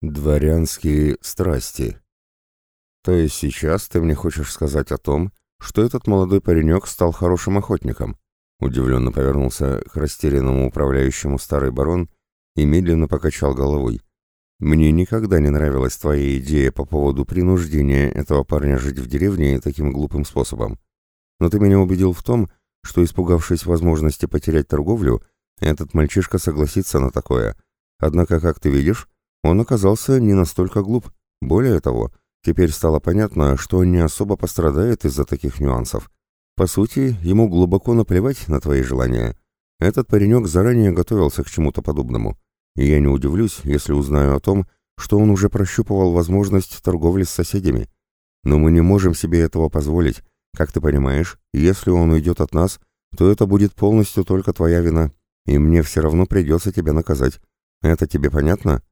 Дворянские страсти. То есть сейчас ты мне хочешь сказать о том, что этот молодой паренек стал хорошим охотником? Удивленно повернулся к растерянному управляющему старый барон и медленно покачал головой. Мне никогда не нравилась твоя идея по поводу принуждения этого парня жить в деревне таким глупым способом. Но ты меня убедил в том, что, испугавшись возможности потерять торговлю, этот мальчишка согласится на такое. Однако, как ты видишь, он оказался не настолько глуп. Более того, теперь стало понятно, что он не особо пострадает из-за таких нюансов. По сути, ему глубоко наплевать на твои желания. Этот паренек заранее готовился к чему-то подобному. И я не удивлюсь, если узнаю о том, что он уже прощупывал возможность торговли с соседями. Но мы не можем себе этого позволить. Как ты понимаешь, если он уйдет от нас, то это будет полностью только твоя вина, и мне все равно придется тебя наказать. Это тебе понятно?»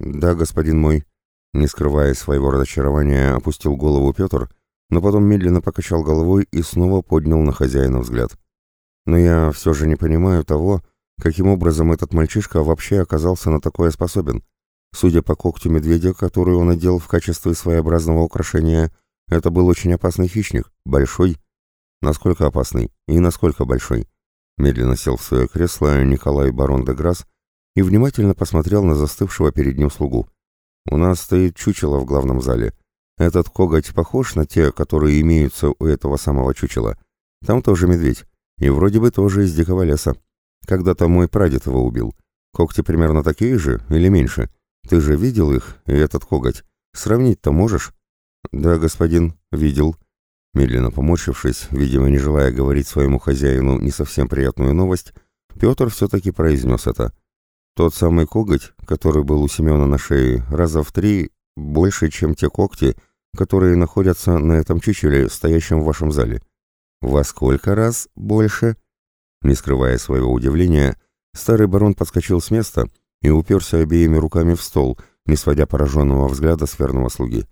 «Да, господин мой», — не скрывая своего разочарования, опустил голову Петр, но потом медленно покачал головой и снова поднял на хозяина взгляд. «Но я все же не понимаю того, каким образом этот мальчишка вообще оказался на такое способен. Судя по когтю медведя, который он одел в качестве своеобразного украшения, это был очень опасный хищник, большой. Насколько опасный и насколько большой?» Медленно сел в свое кресло Николай Барон де Грасс, и внимательно посмотрел на застывшего перед ним слугу. «У нас стоит чучело в главном зале. Этот коготь похож на те, которые имеются у этого самого чучела. Там тоже медведь, и вроде бы тоже из дикого леса. Когда-то мой прадед его убил. Когти примерно такие же или меньше? Ты же видел их, и этот коготь? Сравнить-то можешь?» «Да, господин, видел». Медленно поморщившись, видимо, не желая говорить своему хозяину не совсем приятную новость, Петр все-таки произнес это – тот самый коготь, который был у Семена на шее, раза в три больше, чем те когти, которые находятся на этом чучеле, стоящем в вашем зале. Во сколько раз больше? Не скрывая своего удивления, старый барон подскочил с места и уперся обеими руками в стол, не сводя пораженного взгляда с верного слуги.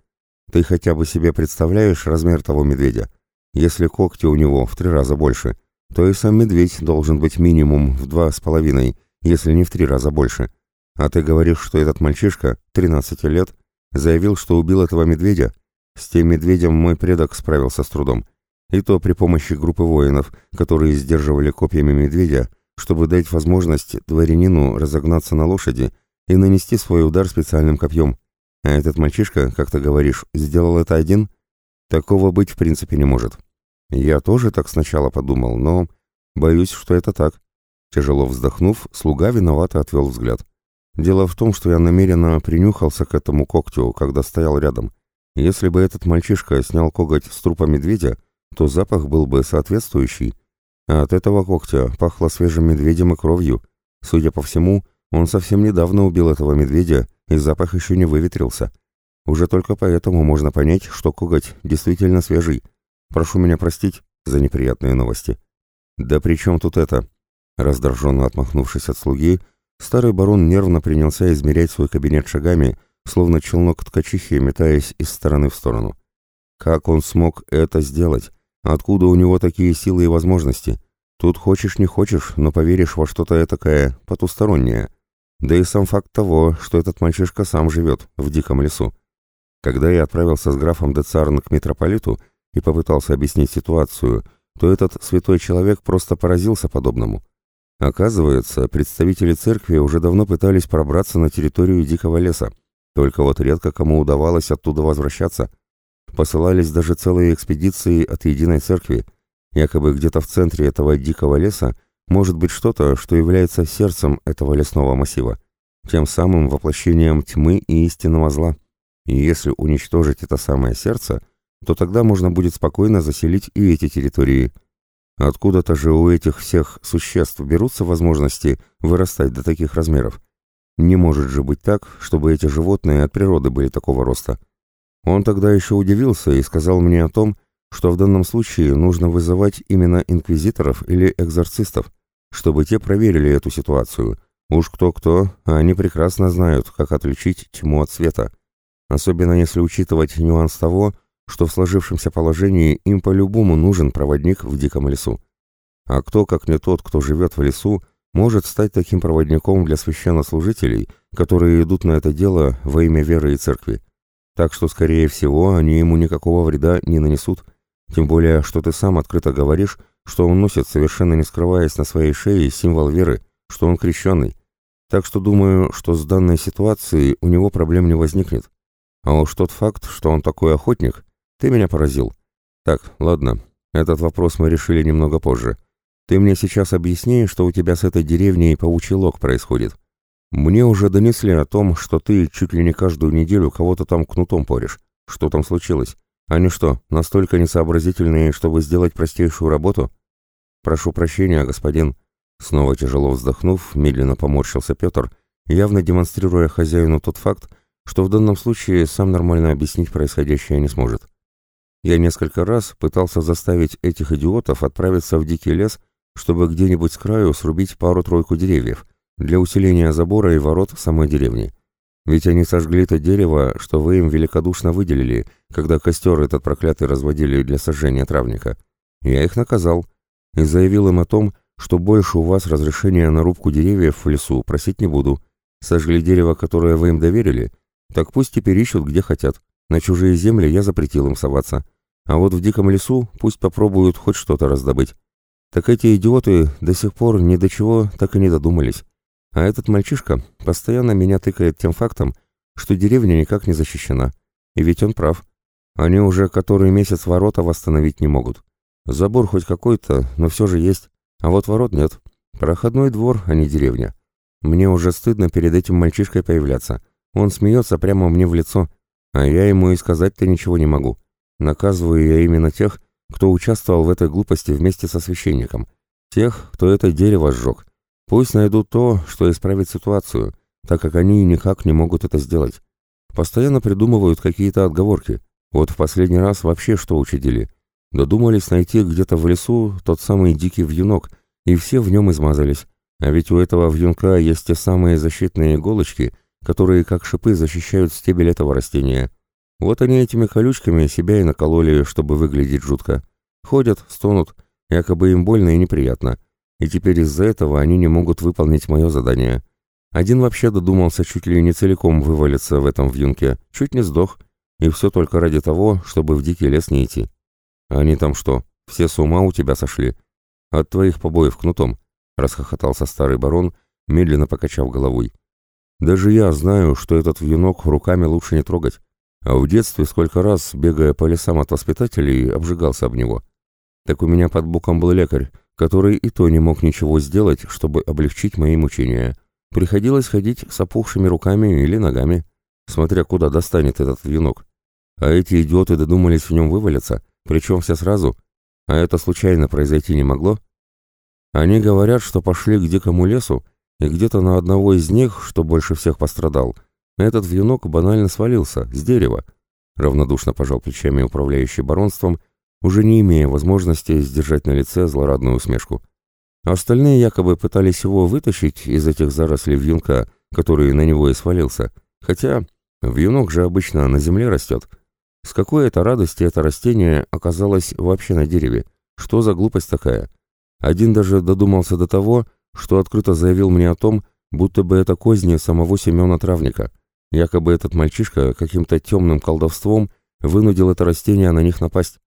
Ты хотя бы себе представляешь размер того медведя? Если когти у него в три раза больше, то и сам медведь должен быть минимум в два с половиной, если не в три раза больше. А ты говоришь, что этот мальчишка, 13 лет, заявил, что убил этого медведя? С тем медведем мой предок справился с трудом. И то при помощи группы воинов, которые сдерживали копьями медведя, чтобы дать возможность дворянину разогнаться на лошади и нанести свой удар специальным копьем. А этот мальчишка, как ты говоришь, сделал это один? Такого быть в принципе не может. Я тоже так сначала подумал, но боюсь, что это так. Тяжело вздохнув, слуга виновато отвел взгляд. Дело в том, что я намеренно принюхался к этому когтю, когда стоял рядом. Если бы этот мальчишка снял коготь с трупа медведя, то запах был бы соответствующий. А от этого когтя пахло свежим медведем и кровью. Судя по всему, он совсем недавно убил этого медведя, и запах еще не выветрился. Уже только поэтому можно понять, что коготь действительно свежий. Прошу меня простить за неприятные новости. «Да при чем тут это?» Раздраженно отмахнувшись от слуги, старый барон нервно принялся измерять свой кабинет шагами, словно челнок ткачихи, метаясь из стороны в сторону. Как он смог это сделать? Откуда у него такие силы и возможности? Тут хочешь не хочешь, но поверишь во что-то этакое потустороннее. Да и сам факт того, что этот мальчишка сам живет в диком лесу. Когда я отправился с графом де Царн к митрополиту и попытался объяснить ситуацию, то этот святой человек просто поразился подобному. Оказывается, представители церкви уже давно пытались пробраться на территорию дикого леса, только вот редко кому удавалось оттуда возвращаться. Посылались даже целые экспедиции от единой церкви. Якобы где-то в центре этого дикого леса может быть что-то, что является сердцем этого лесного массива, тем самым воплощением тьмы и истинного зла. И если уничтожить это самое сердце, то тогда можно будет спокойно заселить и эти территории – Откуда-то же у этих всех существ берутся возможности вырастать до таких размеров. Не может же быть так, чтобы эти животные от природы были такого роста. Он тогда еще удивился и сказал мне о том, что в данном случае нужно вызывать именно инквизиторов или экзорцистов, чтобы те проверили эту ситуацию. Уж кто-кто, а они прекрасно знают, как отличить тьму от света. Особенно если учитывать нюанс того, что в сложившемся положении им по-любому нужен проводник в диком лесу. А кто, как не тот, кто живет в лесу, может стать таким проводником для священнослужителей, которые идут на это дело во имя веры и церкви. Так что, скорее всего, они ему никакого вреда не нанесут, тем более, что ты сам открыто говоришь, что он носит, совершенно не скрываясь на своей шее, символ веры, что он крещенный. Так что думаю, что с данной ситуацией у него проблем не возникнет. А уж тот факт, что он такой охотник, ты меня поразил. Так, ладно, этот вопрос мы решили немного позже. Ты мне сейчас объясни, что у тебя с этой деревней паучий лог происходит. Мне уже донесли о том, что ты чуть ли не каждую неделю кого-то там кнутом порешь. Что там случилось? Они что, настолько несообразительные, чтобы сделать простейшую работу? Прошу прощения, господин. Снова тяжело вздохнув, медленно поморщился Петр, явно демонстрируя хозяину тот факт, что в данном случае сам нормально объяснить происходящее не сможет. Я несколько раз пытался заставить этих идиотов отправиться в дикий лес чтобы где-нибудь с краю срубить пару-тройку деревьев для усиления забора и ворот самой деревни. Ведь они сожгли то дерево, что вы им великодушно выделили, когда костер этот проклятый разводили для сожжения травника. Я их наказал и заявил им о том, что больше у вас разрешения на рубку деревьев в лесу просить не буду. Сожгли дерево, которое вы им доверили, так пусть теперь ищут, где хотят. На чужие земли я запретил им соваться. А вот в диком лесу пусть попробуют хоть что-то раздобыть. Так эти идиоты до сих пор ни до чего так и не додумались. А этот мальчишка постоянно меня тыкает тем фактом, что деревня никак не защищена. И ведь он прав. Они уже который месяц ворота восстановить не могут. Забор хоть какой-то, но все же есть. А вот ворот нет. Проходной двор, а не деревня. Мне уже стыдно перед этим мальчишкой появляться. Он смеется прямо мне в лицо, а я ему и сказать-то ничего не могу. Наказываю я именно тех, кто участвовал в этой глупости вместе со священником. Тех, кто это дерево сжег. Пусть найдут то, что исправит ситуацию, так как они никак не могут это сделать. Постоянно придумывают какие-то отговорки. Вот в последний раз вообще что учудили? Додумались найти где-то в лесу тот самый дикий вьюнок, и все в нем измазались. А ведь у этого вьюнка есть те самые защитные иголочки, которые как шипы защищают стебель этого растения. Вот они этими колючками себя и накололи, чтобы выглядеть жутко. Ходят, стонут, якобы им больно и неприятно. И теперь из-за этого они не могут выполнить мое задание. Один вообще додумался чуть ли не целиком вывалиться в этом вьюнке, чуть не сдох. И все только ради того, чтобы в дикий лес не идти. Они там что, все с ума у тебя сошли? От твоих побоев кнутом, расхохотался старый барон, медленно покачав головой. Даже я знаю, что этот вьюнок руками лучше не трогать. А в детстве сколько раз, бегая по лесам от воспитателей, обжигался об него. Так у меня под боком был лекарь, который и то не мог ничего сделать, чтобы облегчить мои мучения. Приходилось ходить с опухшими руками или ногами, смотря куда достанет этот венок. А эти идиоты додумались в нем вывалиться, причем все сразу. А это случайно произойти не могло? Они говорят, что пошли к дикому лесу, и где-то на одного из них, что больше всех пострадал, этот вьюнок банально свалился, с дерева. Равнодушно пожал плечами управляющий баронством, уже не имея возможности сдержать на лице злорадную усмешку. Остальные якобы пытались его вытащить из этих зарослей вьюнка, который на него и свалился. Хотя вьюнок же обычно на земле растет. С какой это радости это растение оказалось вообще на дереве? Что за глупость такая? Один даже додумался до того, что открыто заявил мне о том, будто бы это козни самого Семена Травника — Якобы этот мальчишка каким-то темным колдовством вынудил это растение на них напасть.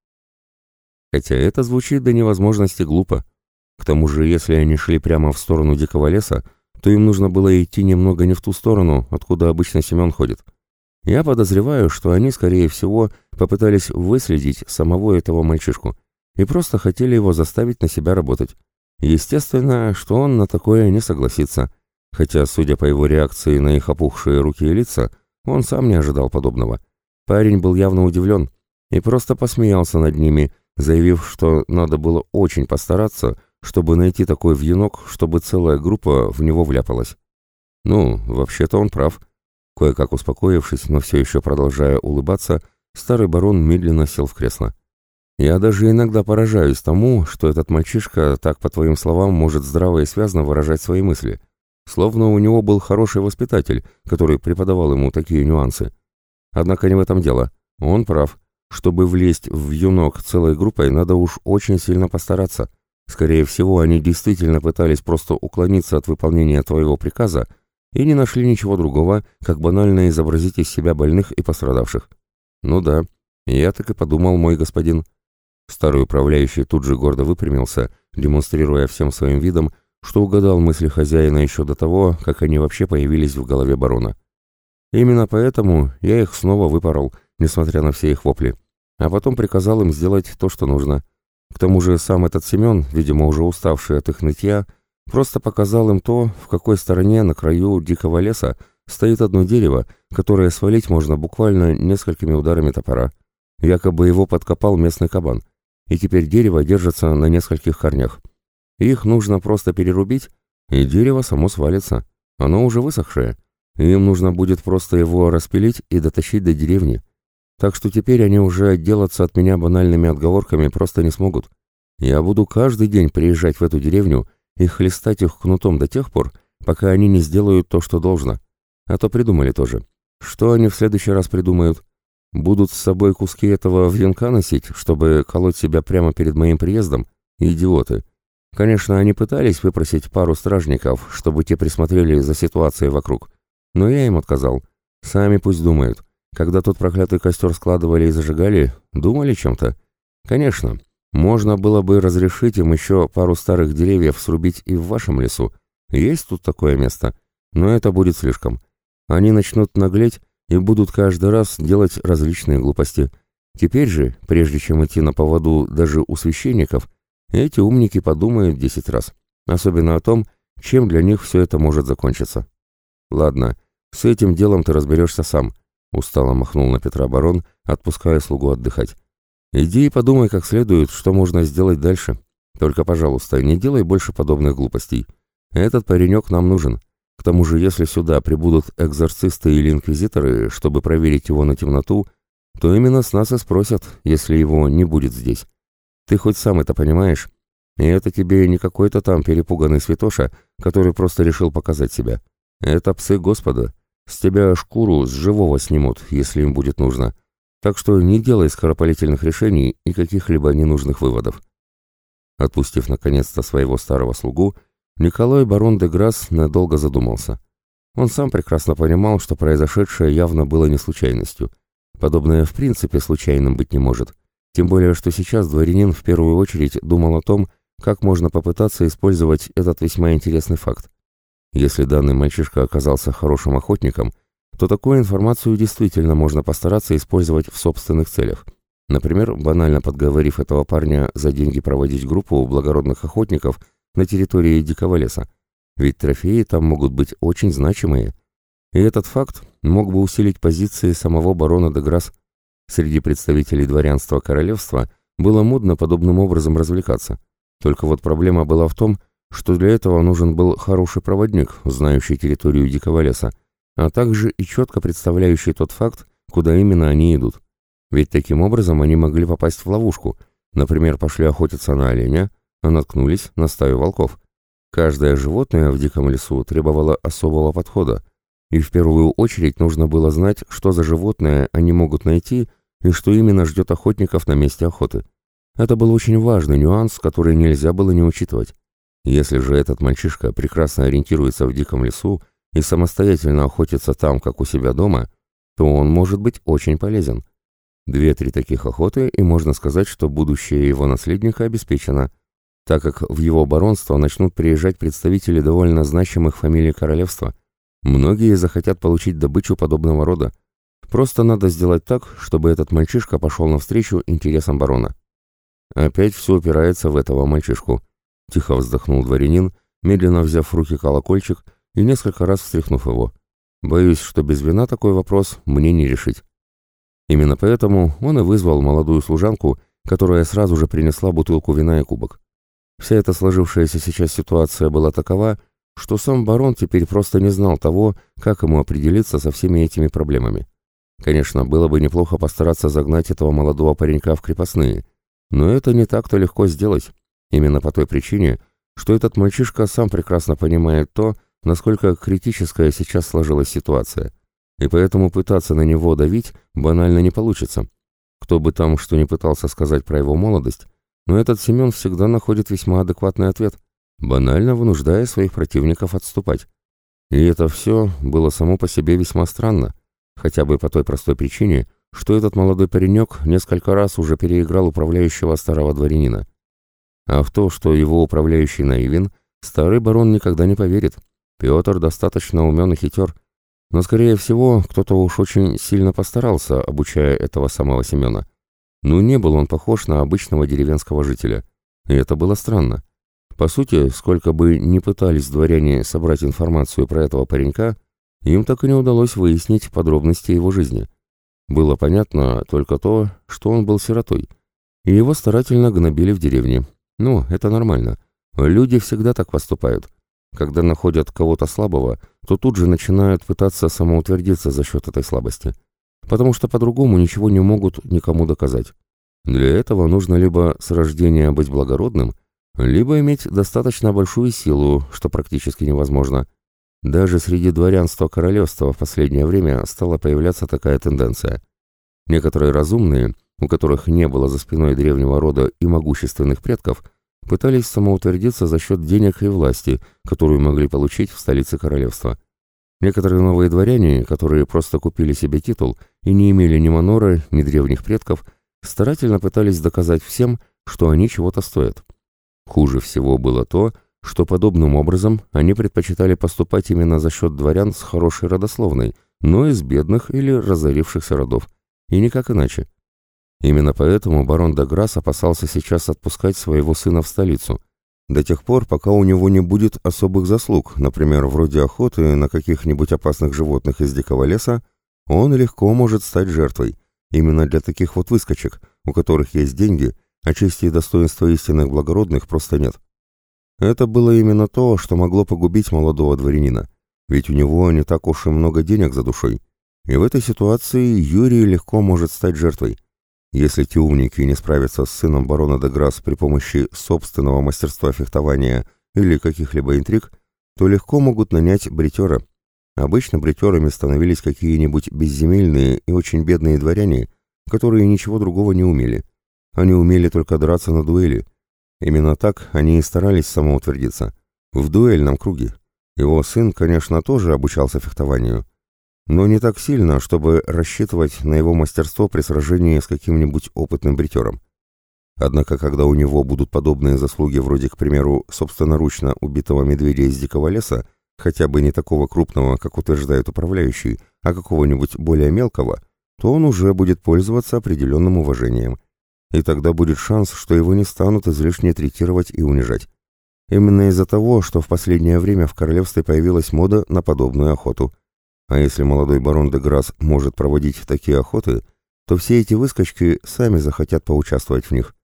Хотя это звучит до невозможности глупо. К тому же, если они шли прямо в сторону дикого леса, то им нужно было идти немного не в ту сторону, откуда обычно Семен ходит. Я подозреваю, что они, скорее всего, попытались выследить самого этого мальчишку и просто хотели его заставить на себя работать. Естественно, что он на такое не согласится, Хотя, судя по его реакции на их опухшие руки и лица, он сам не ожидал подобного. Парень был явно удивлен и просто посмеялся над ними, заявив, что надо было очень постараться, чтобы найти такой вьюнок, чтобы целая группа в него вляпалась. Ну, вообще-то он прав. Кое-как успокоившись, но все еще продолжая улыбаться, старый барон медленно сел в кресло. Я даже иногда поражаюсь тому, что этот мальчишка так, по твоим словам, может здраво и связно выражать свои мысли. Словно у него был хороший воспитатель, который преподавал ему такие нюансы. Однако не в этом дело. Он прав. Чтобы влезть в юнок целой группой, надо уж очень сильно постараться. Скорее всего, они действительно пытались просто уклониться от выполнения твоего приказа и не нашли ничего другого, как банально изобразить из себя больных и пострадавших. Ну да, я так и подумал, мой господин. Старый управляющий тут же гордо выпрямился, демонстрируя всем своим видом, что угадал мысли хозяина еще до того, как они вообще появились в голове барона. Именно поэтому я их снова выпорол, несмотря на все их вопли, а потом приказал им сделать то, что нужно. К тому же сам этот Семен, видимо, уже уставший от их нытья, просто показал им то, в какой стороне на краю дикого леса стоит одно дерево, которое свалить можно буквально несколькими ударами топора. Якобы его подкопал местный кабан, и теперь дерево держится на нескольких корнях. Их нужно просто перерубить, и дерево само свалится. Оно уже высохшее. Им нужно будет просто его распилить и дотащить до деревни. Так что теперь они уже отделаться от меня банальными отговорками просто не смогут. Я буду каждый день приезжать в эту деревню и хлестать их кнутом до тех пор, пока они не сделают то, что должно. А то придумали тоже. Что они в следующий раз придумают? Будут с собой куски этого венка носить, чтобы колоть себя прямо перед моим приездом? Идиоты. Конечно, они пытались выпросить пару стражников, чтобы те присмотрели за ситуацией вокруг. Но я им отказал. Сами пусть думают. Когда тот проклятый костер складывали и зажигали, думали чем-то? Конечно, можно было бы разрешить им еще пару старых деревьев срубить и в вашем лесу. Есть тут такое место. Но это будет слишком. Они начнут наглеть и будут каждый раз делать различные глупости. Теперь же, прежде чем идти на поводу даже у священников, эти умники подумают десять раз. Особенно о том, чем для них все это может закончиться. Ладно, с этим делом ты разберешься сам. Устало махнул на Петра барон, отпуская слугу отдыхать. «Иди и подумай как следует, что можно сделать дальше. Только, пожалуйста, не делай больше подобных глупостей. Этот паренек нам нужен. К тому же, если сюда прибудут экзорцисты или инквизиторы, чтобы проверить его на темноту, то именно с нас и спросят, если его не будет здесь. Ты хоть сам это понимаешь? И это тебе не какой-то там перепуганный святоша, который просто решил показать себя. Это псы Господа, с тебя шкуру с живого снимут, если им будет нужно. Так что не делай скоропалительных решений и каких-либо ненужных выводов. Отпустив наконец-то своего старого слугу, Николай барон де Грасс надолго задумался. Он сам прекрасно понимал, что произошедшее явно было не случайностью. Подобное в принципе случайным быть не может. Тем более, что сейчас дворянин в первую очередь думал о том, как можно попытаться использовать этот весьма интересный факт. Если данный мальчишка оказался хорошим охотником, то такую информацию действительно можно постараться использовать в собственных целях. Например, банально подговорив этого парня за деньги проводить группу благородных охотников на территории Дикого леса. Ведь трофеи там могут быть очень значимые. И этот факт мог бы усилить позиции самого барона де Грасс. Среди представителей дворянства королевства было модно подобным образом развлекаться. Только вот проблема была в том, что для этого нужен был хороший проводник, знающий территорию дикого леса, а также и четко представляющий тот факт, куда именно они идут. Ведь таким образом они могли попасть в ловушку. Например, пошли охотиться на оленя, а наткнулись на стаю волков. Каждое животное в диком лесу требовало особого подхода, и в первую очередь нужно было знать, что за животное они могут найти и что именно ждет охотников на месте охоты. Это был очень важный нюанс, который нельзя было не учитывать. Если же этот мальчишка прекрасно ориентируется в диком лесу и самостоятельно охотится там, как у себя дома, то он может быть очень полезен. Две-три таких охоты, и можно сказать, что будущее его наследника обеспечено, так как в его баронство начнут приезжать представители довольно значимых фамилий королевства. Многие захотят получить добычу подобного рода. Просто надо сделать так, чтобы этот мальчишка пошел навстречу интересам барона. Опять все упирается в этого мальчишку. Тихо вздохнул дворянин, медленно взяв в руки колокольчик и несколько раз встряхнув его. Боюсь, что без вина такой вопрос мне не решить. Именно поэтому он и вызвал молодую служанку, которая сразу же принесла бутылку вина и кубок. Вся эта сложившаяся сейчас ситуация была такова, что сам барон теперь просто не знал того, как ему определиться со всеми этими проблемами. Конечно, было бы неплохо постараться загнать этого молодого паренька в крепостные, но это не так-то легко сделать, Именно по той причине, что этот мальчишка сам прекрасно понимает то, насколько критическая сейчас сложилась ситуация, и поэтому пытаться на него давить банально не получится. Кто бы там что ни пытался сказать про его молодость, но этот Семен всегда находит весьма адекватный ответ, банально вынуждая своих противников отступать. И это все было само по себе весьма странно, хотя бы по той простой причине, что этот молодой паренек несколько раз уже переиграл управляющего старого дворянина. А в то, что его управляющий наивен, старый барон никогда не поверит. Петр достаточно умен и хитер, но, скорее всего, кто-то уж очень сильно постарался, обучая этого самого Семена. Ну, не был он похож на обычного деревенского жителя. И это было странно. По сути, сколько бы ни пытались дворяне собрать информацию про этого паренька, им так и не удалось выяснить подробности его жизни. Было понятно только то, что он был сиротой, и его старательно гнобили в деревне. Ну, это нормально. Люди всегда так поступают. Когда находят кого-то слабого, то тут же начинают пытаться самоутвердиться за счет этой слабости. Потому что по-другому ничего не могут никому доказать. Для этого нужно либо с рождения быть благородным, либо иметь достаточно большую силу, что практически невозможно. Даже среди дворянства королевства в последнее время стала появляться такая тенденция. Некоторые разумные, у которых не было за спиной древнего рода и могущественных предков – пытались самоутвердиться за счет денег и власти, которую могли получить в столице королевства. Некоторые новые дворяне, которые просто купили себе титул и не имели ни манора, ни древних предков, старательно пытались доказать всем, что они чего-то стоят. Хуже всего было то, что подобным образом они предпочитали поступать именно за счет дворян с хорошей родословной, но из бедных или разорившихся родов, и никак иначе. Именно поэтому барон Деграсс опасался сейчас отпускать своего сына в столицу, до тех пор, пока у него не будет особых заслуг, например, вроде охоты на каких-нибудь опасных животных из дикого леса, он легко может стать жертвой, именно для таких вот выскочек, у которых есть деньги, а чести и достоинства истинных благородных просто нет. Это было именно то, что могло погубить молодого дворянина, ведь у него не так уж и много денег за душой, и в этой ситуации Юрий легко может стать жертвой – если те умники не справятся с сыном барона де Грасс при помощи собственного мастерства фехтования или каких-либо интриг, то легко могут нанять бритера. Обычно бритерами становились какие-нибудь безземельные и очень бедные дворяне, которые ничего другого не умели. Они умели только драться на дуэли. Именно так они и старались самоутвердиться. В дуэльном круге. Его сын, конечно, тоже обучался фехтованию, но не так сильно, чтобы рассчитывать на его мастерство при сражении с каким-нибудь опытным бритером. Однако, когда у него будут подобные заслуги, вроде, к примеру, собственноручно убитого медведя из дикого леса, хотя бы не такого крупного, как утверждает управляющий, а какого-нибудь более мелкого, то он уже будет пользоваться определенным уважением. И тогда будет шанс, что его не станут излишне третировать и унижать. Именно из-за того, что в последнее время в королевстве появилась мода на подобную охоту. А если молодой барон де Грасс может проводить такие охоты, то все эти выскочки сами захотят поучаствовать в них.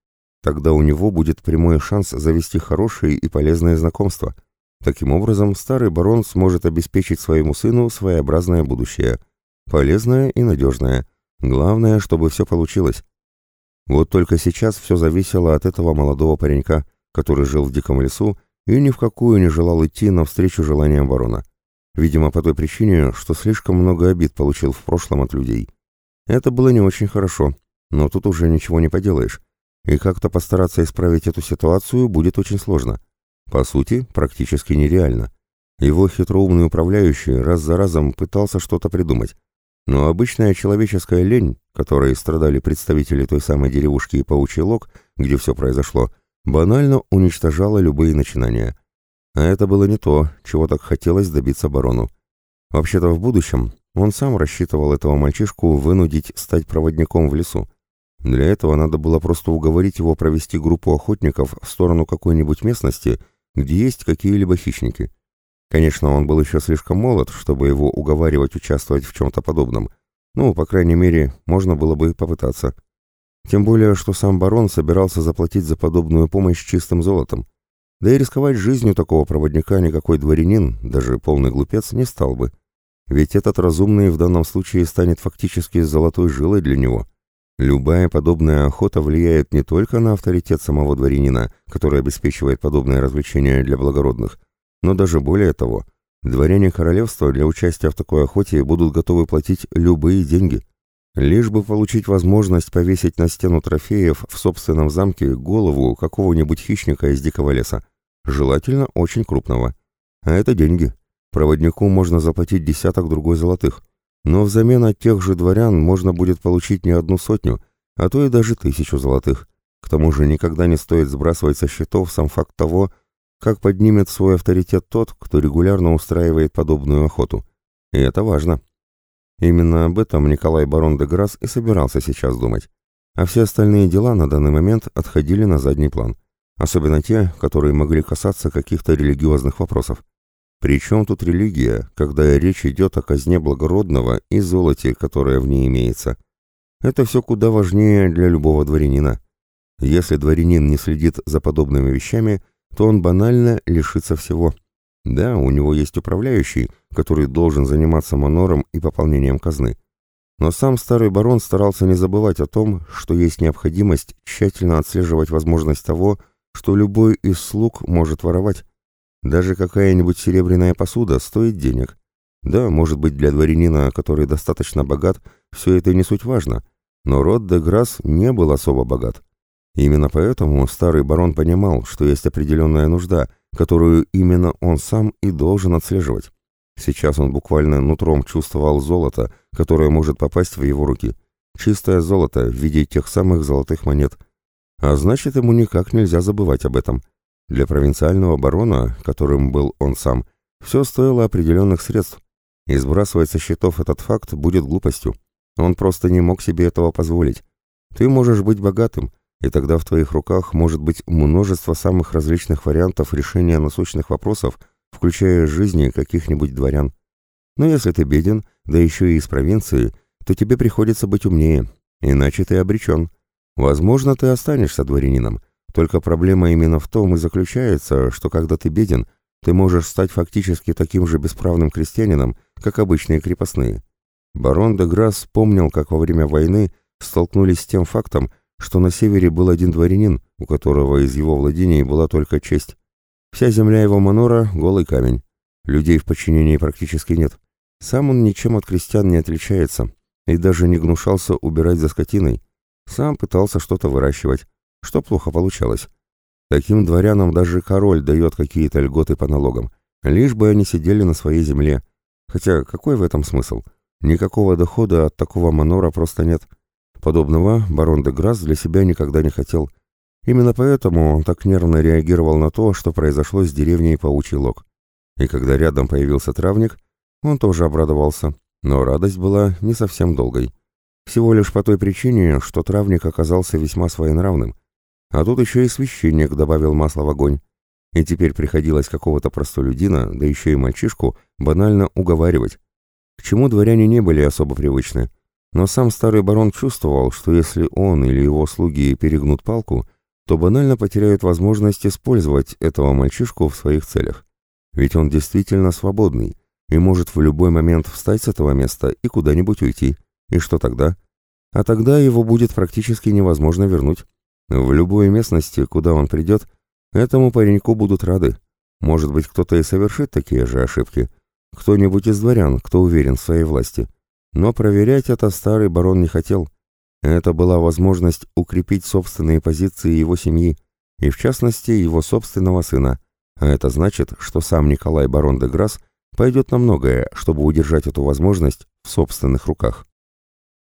Тогда у него будет прямой шанс завести хорошие и полезные знакомства. Таким образом, старый барон сможет обеспечить своему сыну своеобразное будущее. Полезное и надежное. Главное, чтобы все получилось. Вот только сейчас все зависело от этого молодого паренька, который жил в диком лесу и ни в какую не желал идти навстречу желаниям барона. Видимо, по той причине, что слишком много обид получил в прошлом от людей. Это было не очень хорошо, но тут уже ничего не поделаешь. И как-то постараться исправить эту ситуацию будет очень сложно. По сути, практически нереально. Его хитроумный управляющий раз за разом пытался что-то придумать. Но обычная человеческая лень, которой страдали представители той самой деревушки и Паучий Лог, где все произошло, банально уничтожала любые начинания – а это было не то, чего так хотелось добиться барону. Вообще-то в будущем он сам рассчитывал этого мальчишку вынудить стать проводником в лесу. Для этого надо было просто уговорить его провести группу охотников в сторону какой-нибудь местности, где есть какие-либо хищники. Конечно, он был еще слишком молод, чтобы его уговаривать участвовать в чем-то подобном. Ну, по крайней мере, можно было бы попытаться. Тем более, что сам барон собирался заплатить за подобную помощь чистым золотом. Да и рисковать жизнью такого проводника никакой дворянин, даже полный глупец, не стал бы. Ведь этот разумный в данном случае станет фактически золотой жилой для него. Любая подобная охота влияет не только на авторитет самого дворянина, который обеспечивает подобные развлечения для благородных, но даже более того, дворяне королевства для участия в такой охоте будут готовы платить любые деньги. Лишь бы получить возможность повесить на стену трофеев в собственном замке голову какого-нибудь хищника из дикого леса, желательно очень крупного. А это деньги. Проводнику можно заплатить десяток другой золотых, но взамен от тех же дворян можно будет получить не одну сотню, а то и даже тысячу золотых. К тому же никогда не стоит сбрасывать со счетов сам факт того, как поднимет свой авторитет тот, кто регулярно устраивает подобную охоту. И это важно. Именно об этом Николай Барон де Грасс и собирался сейчас думать. А все остальные дела на данный момент отходили на задний план. Особенно те, которые могли касаться каких-то религиозных вопросов. Причем тут религия, когда речь идет о казне благородного и золоте, которое в ней имеется? Это все куда важнее для любого дворянина. Если дворянин не следит за подобными вещами, то он банально лишится всего – да, у него есть управляющий, который должен заниматься манором и пополнением казны. Но сам старый барон старался не забывать о том, что есть необходимость тщательно отслеживать возможность того, что любой из слуг может воровать. Даже какая-нибудь серебряная посуда стоит денег. Да, может быть, для дворянина, который достаточно богат, все это не суть важно, но род де Грасс не был особо богат. Именно поэтому старый барон понимал, что есть определенная нужда – которую именно он сам и должен отслеживать. Сейчас он буквально нутром чувствовал золото, которое может попасть в его руки. Чистое золото в виде тех самых золотых монет. А значит, ему никак нельзя забывать об этом. Для провинциального барона, которым был он сам, все стоило определенных средств. И сбрасывать со счетов этот факт будет глупостью. Он просто не мог себе этого позволить. Ты можешь быть богатым, и тогда в твоих руках может быть множество самых различных вариантов решения насущных вопросов, включая жизни каких-нибудь дворян. Но если ты беден, да еще и из провинции, то тебе приходится быть умнее, иначе ты обречен. Возможно, ты останешься дворянином, только проблема именно в том и заключается, что когда ты беден, ты можешь стать фактически таким же бесправным крестьянином, как обычные крепостные. Барон де Грасс помнил, как во время войны столкнулись с тем фактом, что на севере был один дворянин, у которого из его владений была только честь. Вся земля его манора — голый камень. Людей в подчинении практически нет. Сам он ничем от крестьян не отличается и даже не гнушался убирать за скотиной. Сам пытался что-то выращивать, что плохо получалось. Таким дворянам даже король дает какие-то льготы по налогам, лишь бы они сидели на своей земле. Хотя какой в этом смысл? Никакого дохода от такого манора просто нет. Подобного барон де Грасс для себя никогда не хотел. Именно поэтому он так нервно реагировал на то, что произошло с деревней Паучий Лог. И когда рядом появился травник, он тоже обрадовался, но радость была не совсем долгой. Всего лишь по той причине, что травник оказался весьма своенравным. А тут еще и священник добавил масло в огонь. И теперь приходилось какого-то простолюдина, да еще и мальчишку, банально уговаривать. К чему дворяне не были особо привычны. Но сам старый барон чувствовал, что если он или его слуги перегнут палку, то банально потеряют возможность использовать этого мальчишку в своих целях. Ведь он действительно свободный и может в любой момент встать с этого места и куда-нибудь уйти. И что тогда? А тогда его будет практически невозможно вернуть. В любой местности, куда он придет, этому пареньку будут рады. Может быть, кто-то и совершит такие же ошибки. Кто-нибудь из дворян, кто уверен в своей власти. Но проверять это старый барон не хотел. Это была возможность укрепить собственные позиции его семьи, и в частности его собственного сына. А это значит, что сам Николай барон де Грасс пойдет на многое, чтобы удержать эту возможность в собственных руках.